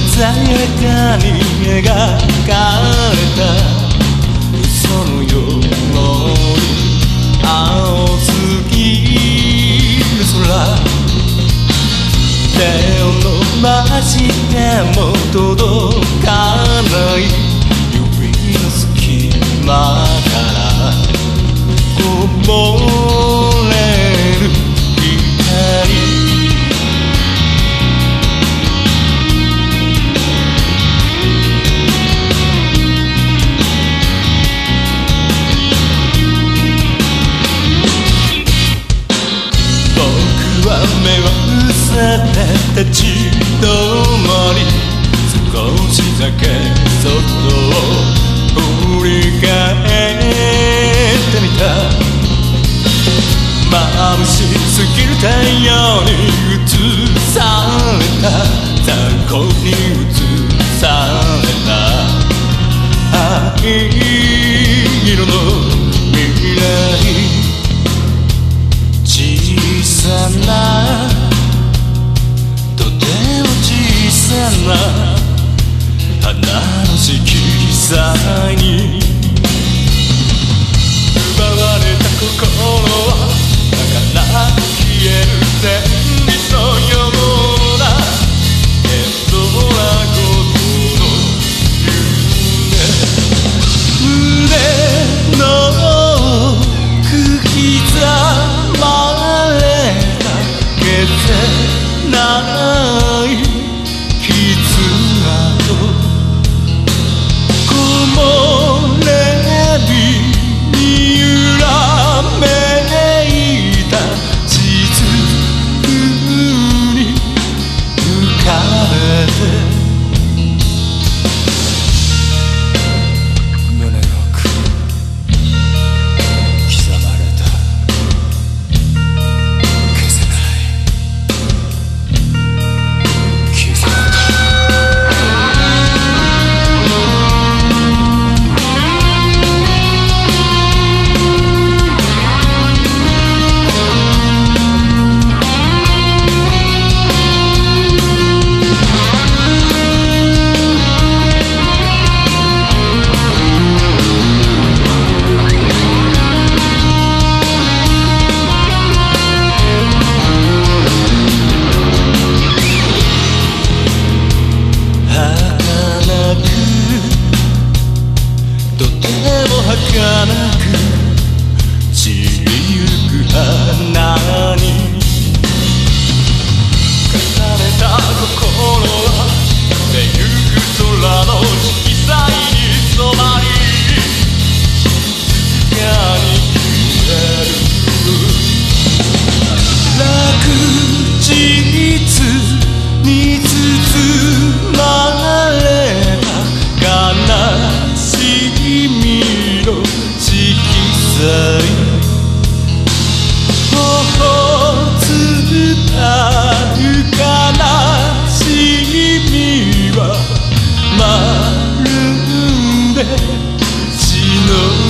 鮮やかに描かれた。嘘のように青すぎる空。手を伸ばしても届かない。指の隙間から。こぼれなたちとに少しだけそっと振り返ってみた。眩しすぎる太陽に映ささに也只能